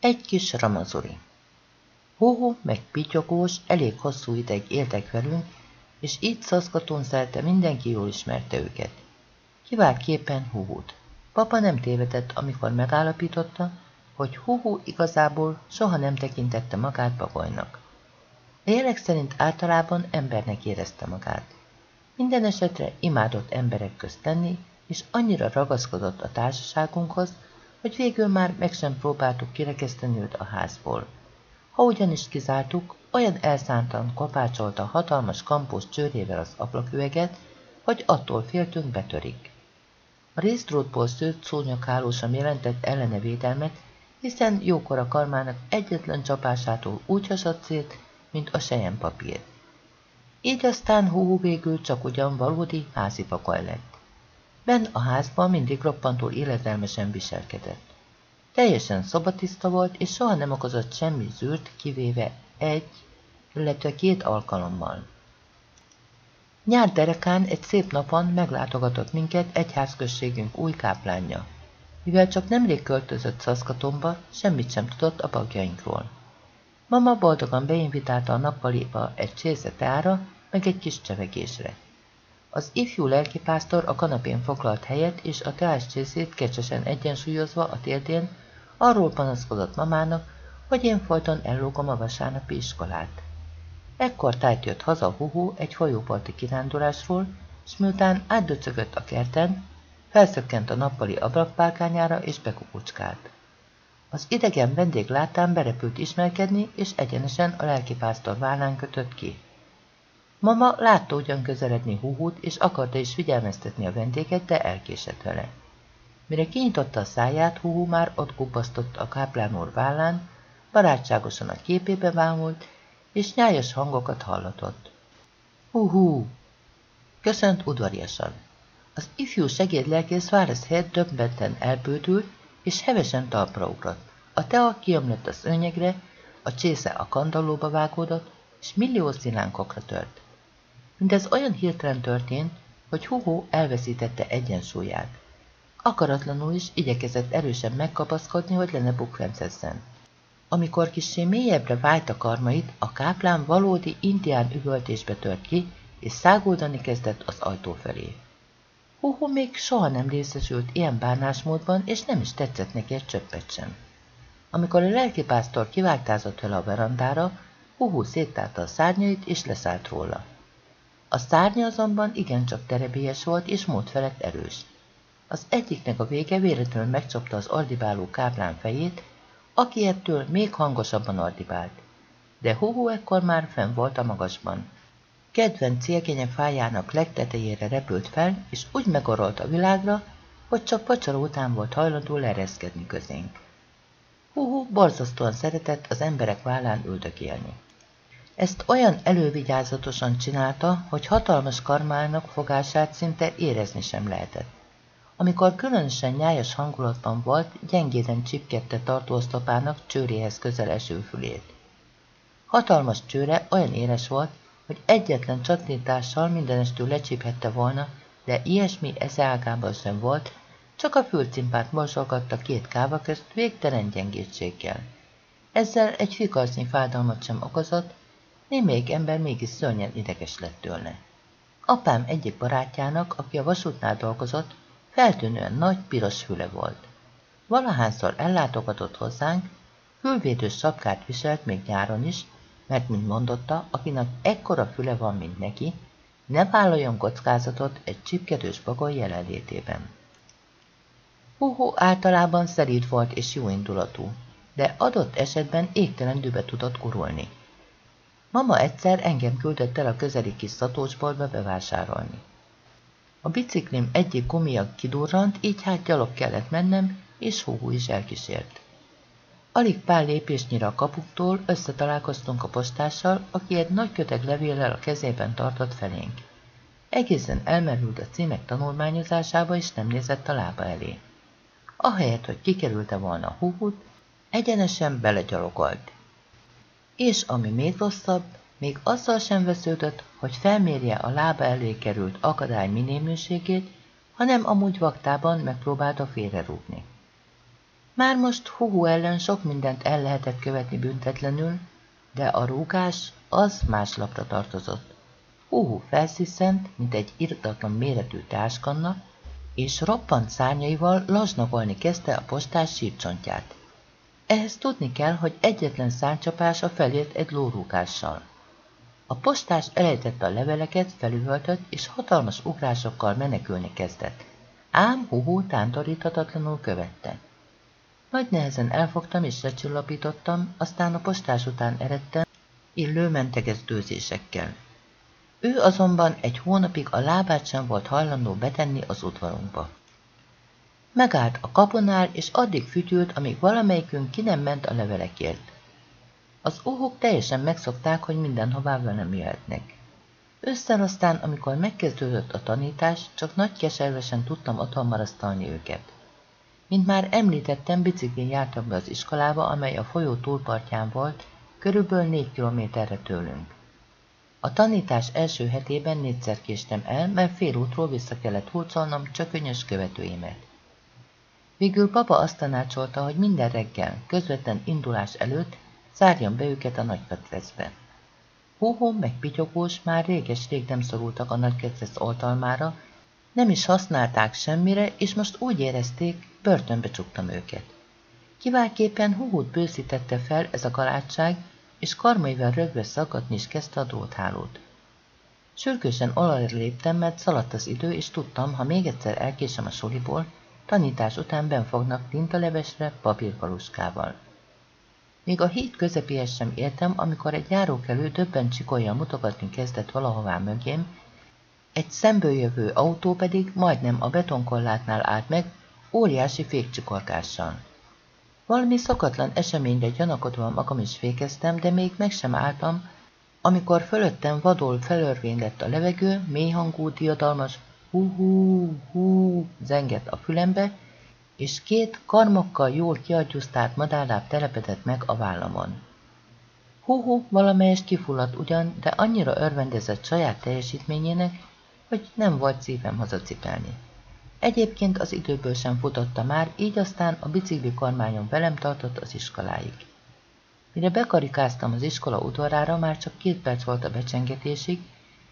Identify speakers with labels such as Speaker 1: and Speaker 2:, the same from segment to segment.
Speaker 1: Egy kis ramazuri. Hóhó meg pityogós elég hosszú ideig éltek velünk, és így szaszkatón szerte mindenki jól ismerte őket. Kiváltképpen Huhut. Papa nem tévedett, amikor megállapította, hogy Huhu igazából soha nem tekintette magát bagolynak. A jelek szerint általában embernek érezte magát. Minden esetre imádott emberek közt lenni, és annyira ragaszkodott a társaságunkhoz, hogy végül már meg sem próbáltuk kirekeszteni őt a házból. Ha ugyanis kizártuk, olyan elszántan kopácsolta hatalmas kampós csőrével az ablaküveget, hogy attól féltünk betörik. A részdrótból szőtt sem jelentett ellene védelmet, hiszen jókora karmának egyetlen csapásától úgy hasadt szét, mint a papír. Így aztán hú végül csak ugyan valódi házi fakaj lett. Ben a házban mindig roppantól életelmesen viselkedett. Teljesen szobatiszta volt, és soha nem okozott semmi zűrt, kivéve egy, illetve két alkalommal. Nyár derekán egy szép napon meglátogatott minket egyházközségünk új káplánja. Mivel csak nemrég költözött Szaszkatomba, semmit sem tudott a bagjainkról. Mama boldogan beinvitálta a nappaliba egy csésze meg egy kis csevegésre. Az ifjú lelkipásztor a kanapén foglalt helyet, és a teás csészét kecsesen egyensúlyozva a térdén arról panaszkodott mamának, hogy én folyton ellógom a vasárnapi iskolát. Ekkor tájt jött haza Huhu egy folyóparti kirándulásról, és miután átdöcögött a kerten, felszökkent a nappali ablakpárkányára és bekukucskált. Az idegen vendég látán berepült ismerkedni, és egyenesen a lelkipásztor vállán kötött ki. Mama látta ugyan közeledni Huhut, és akarta is figyelmeztetni a vendéget, de elkésett vele. Mire kinyitotta a száját, Huhu már ott kupasztott a káplán úr vállán, barátságosan a képébe vámult, és nyájas hangokat hallatott. Huhu! Köszönt udvariasan. Az ifjú segédlelkész válasz helyett döbbenten elbődült, és hevesen talpra ugrott. A tea kiomlott a szőnyegre, a csésze a kandallóba vágódott, és millió szilánkokra tört. Mindez olyan hirtelen történt, hogy Hugo elveszítette egyensúlyát. Akaratlanul is igyekezett erősen megkapaszkodni, hogy le ne bukfencezzen. Amikor kissé mélyebbre vájt a karmait, a káplán valódi indián üvöltésbe tört ki, és száguldani kezdett az ajtó felé. Huhu még soha nem részesült ilyen bánásmódban, és nem is tetszett neki egy csöppet sem. Amikor a lelkipásztor kivágtázott vele a verandára, Huhu széttálta a szárnyait, és leszállt róla. A szárnya azonban igencsak terebélyes volt, és mód felett erős. Az egyiknek a vége véletlenül megcsapta az ardibáló káplán fejét, aki ettől még hangosabban ardibált. De Huhu ekkor már fenn volt a magasban. Kedvenc célkénye fájának legtetejére repült fel, és úgy megorolt a világra, hogy csak pacsaró után volt hajlandó lereszkedni közénk. Huhu borzasztóan szeretett az emberek vállán üldögélni. Ezt olyan elővigyázatosan csinálta, hogy hatalmas karmának fogását szinte érezni sem lehetett. Amikor különösen nyájas hangulatban volt, gyengéden csipkedte tartóztapának csőréhez közel eső fülét. Hatalmas csőre olyan éles volt, hogy egyetlen csatnítással mindenestől lecsiphette volna, de ilyesmi ezeágában sem volt, csak a fülcimpát mosolgatta két káva közt végtelen gyengétséggel. Ezzel egy fikarcnyi fájdalmat sem okozott, némelyik ember mégis szörnyen ideges lett tőle. Apám egyik barátjának, aki a vasútnál dolgozott, feltűnően nagy, piros füle volt. Valahányszor ellátogatott hozzánk, fülvédős sapkát viselt még nyáron is, mert, mint mondotta, akinek ekkora füle van, mint neki, ne vállaljon kockázatot egy csipkedős bagoly jelenlétében. Huhu általában szerít volt és jóindulatú, de adott esetben égtelen dübe tudott gurulni. Mama egyszer engem küldött el a közeli kis szatócsboltba bevásárolni. A biciklim egyik gumia kidurrant, így hát gyalog kellett mennem, és Huhu is elkísért. Alig pár lépésnyire a kapuktól összetalálkoztunk a postással, aki egy nagy köteg levéllel a kezében tartott felénk. Egészen elmerült a címek tanulmányozásába, és nem nézett a lába elé. Ahelyett, hogy kikerülte volna a húhut, egyenesen belegyalogolt. És ami még rosszabb, még azzal sem vesződött, hogy felmérje a lába elé került akadály minéműségét, hanem amúgy vaktában megpróbálta félrerúgni. Már most Hugo ellen sok mindent el lehetett követni büntetlenül, de a rúgás az más lapra tartozott. Hugo felsziszent, mint egy irdatlan méretű táskanna, és roppant szárnyaival lasnagolni kezdte a postás sípcsontját. Ehhez tudni kell, hogy egyetlen szárnycsapása felért egy lórúgással. A postás elejtette a leveleket, felüvöltött, és hatalmas ugrásokkal menekülni kezdett. Ám Huhu tántoríthatatlanul követte. Nagy nehezen elfogtam és lecsillapítottam, aztán a postás után eredtem, illő mentegetőzésekkel. Ő azonban egy hónapig a lábát sem volt hajlandó betenni az udvarunkba. Megállt a kaponál, és addig fütyült, amíg valamelyikünk ki nem ment a levelekért. Az óhok teljesen megszokták, hogy mindenhová velem jöhetnek. Ősszel aztán, amikor megkezdődött a tanítás, csak nagy keservesen tudtam otthon marasztalni őket. Mint már említettem, biciklin jártam be az iskolába, amely a folyó túlpartján volt, körülbelül négy kilométerre tőlünk. A tanítás első hetében négyszer késtem el, mert fél útról vissza kellett hurcolnom csökönyös követőimet. Végül papa azt tanácsolta, hogy minden reggel, közvetlen indulás előtt zárjam be őket a nagyketrezbe. Hóhó meg pityogós már réges-rég nem szorultak a nagyketrez oltalmára, nem is használták semmire, és most úgy érezték, börtönbe csuktam őket. Kiválképpen húhút bőszítette fel ez a galátság, és karmaival rögve szakadni is kezdte a dróthálót. Sürgősen olajra léptem, mert szaladt az idő, és tudtam, ha még egyszer elkésem a soliból, tanítás után ben fognak tintalevesre papírkaluskával. Még a híd közepéhez sem értem, amikor egy járókelő döbben csikolja mutogatni kezdett valahová mögém, egy szemből jövő autó pedig majdnem a betonkollátnál állt meg, óriási fékcsikorgással. Valami szokatlan eseményre gyanakodva magam is fékeztem, de még meg sem álltam, amikor fölöttem vadul felörvény lett a levegő, mélyhangú, diadalmas hú-hú-hú zengett a fülembe, és két karmokkal jól kiadjusztált madárláb telepedett meg a vállamon. Hú-hú valamelyest kifulladt ugyan, de annyira örvendezett saját teljesítményének, hogy nem volt szívem hazacipelni. Egyébként az időből sem futotta már, így aztán a bicikli kormányon velem tartott az iskoláig. Mire bekarikáztam az iskola udvarára, már csak két perc volt a becsengetésig,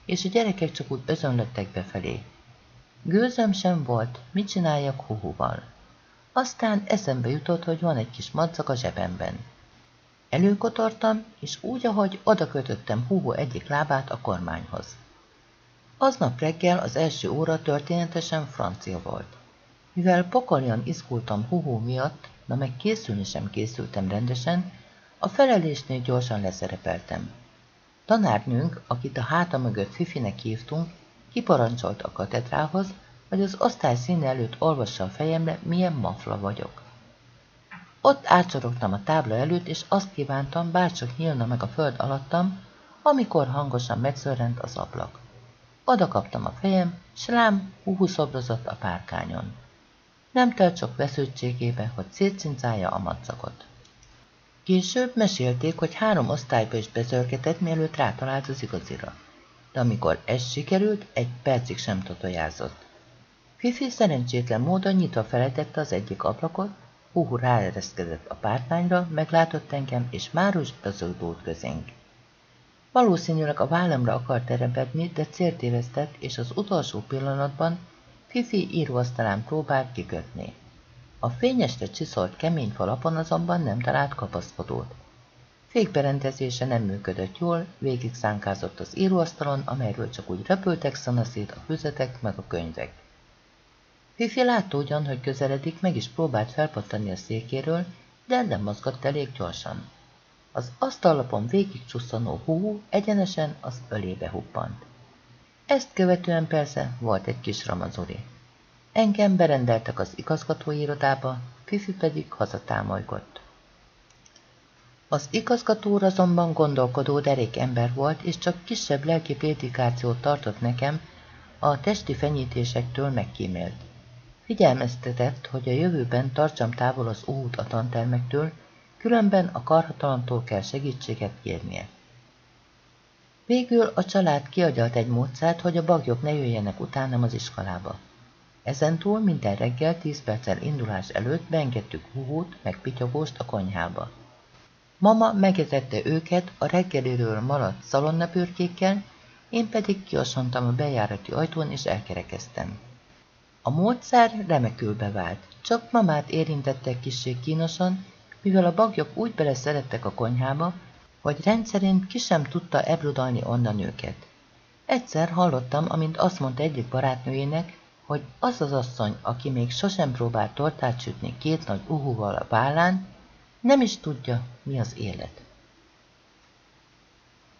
Speaker 1: és a gyerekek csak úgy özönlöttek befelé. Gőzöm sem volt, mit csináljak huhuval. Aztán eszembe jutott, hogy van egy kis madzag a zsebemben. Előkotortam, és úgy, ahogy oda kötöttem Huhu egyik lábát a kormányhoz. Aznap reggel az első óra történetesen francia volt. Mivel pokoljan izgultam Huhu miatt, na meg készülni sem készültem rendesen, a felelésnél gyorsan leszerepeltem. Tanárnőnk, akit a háta mögött Fifinek hívtunk, kiparancsolt a katedrához, hogy az osztály színe előtt olvassa a fejemre, milyen mafla vagyok. Ott átsorogtam a tábla előtt, és azt kívántam, bárcsak nyílna meg a föld alattam, amikor hangosan megszörrent az ablak. Oda kaptam a fejem, s rám húhuszobrozott a párkányon. Nem telt sok vesződtségébe, hogy szétszincálja a madzagot. Később mesélték, hogy három osztályba is bezörgetett, mielőtt rátalált az igazira. De amikor ez sikerült, egy percig sem totojázott. Fifi szerencsétlen módon nyitva felejtette az egyik ablakot, Huhu ráereszkedett a pártányra, meglátott engem, és márus bezöldult közénk. Valószínűleg a vállamra akart terepedni, de célt éreztett, és az utolsó pillanatban Fifi íróasztalán próbált kikötni. A fényesre csiszolt kemény falapon azonban nem talált kapaszkodót. Fékberendezése nem működött jól, végig szánkázott az íróasztalon, amelyről csak úgy repültek szanaszét a füzetek meg a könyvek. Fifi látta ugyan, hogy közeledik, meg is próbált felpattani a székéről, de nem mozgott elég gyorsan. Az asztallapon végig csusszanó hú egyenesen az ölébe huppant. Ezt követően persze volt egy kis ramazuri. Engem berendeltek az igazgatói irodába, Fifi pedig hazatámolygott. Az igazgató azonban gondolkodó derék ember volt, és csak kisebb lelki prédikációt tartott nekem, a testi fenyítésektől megkímélt. Figyelmeztetett, hogy a jövőben tartsam távol az út a tantermektől, különben a karhatalomtól kell segítséget kérnie. Végül a család kiagyalt egy módszert, hogy a bagyok ne jöjjenek utánam az iskolába. Ezentúl minden reggel tíz perccel indulás előtt beengedtük Huhót meg Pityogóst a konyhába. Mama megetette őket a reggeliről maradt szalonnapürkékkel, én pedig kiosontam a bejárati ajtón és elkerekeztem. A módszer remekül bevált, csak mamát érintettek kissé kínosan, mivel a bagyok úgy beleszerettek a konyhába, hogy rendszerint ki sem tudta ebrodalni onnan őket. Egyszer hallottam, amint azt mondta egyik barátnőjének, hogy az az asszony, aki még sosem próbált tortát sütni két nagy uhúval a vállán, nem is tudja, mi az élet.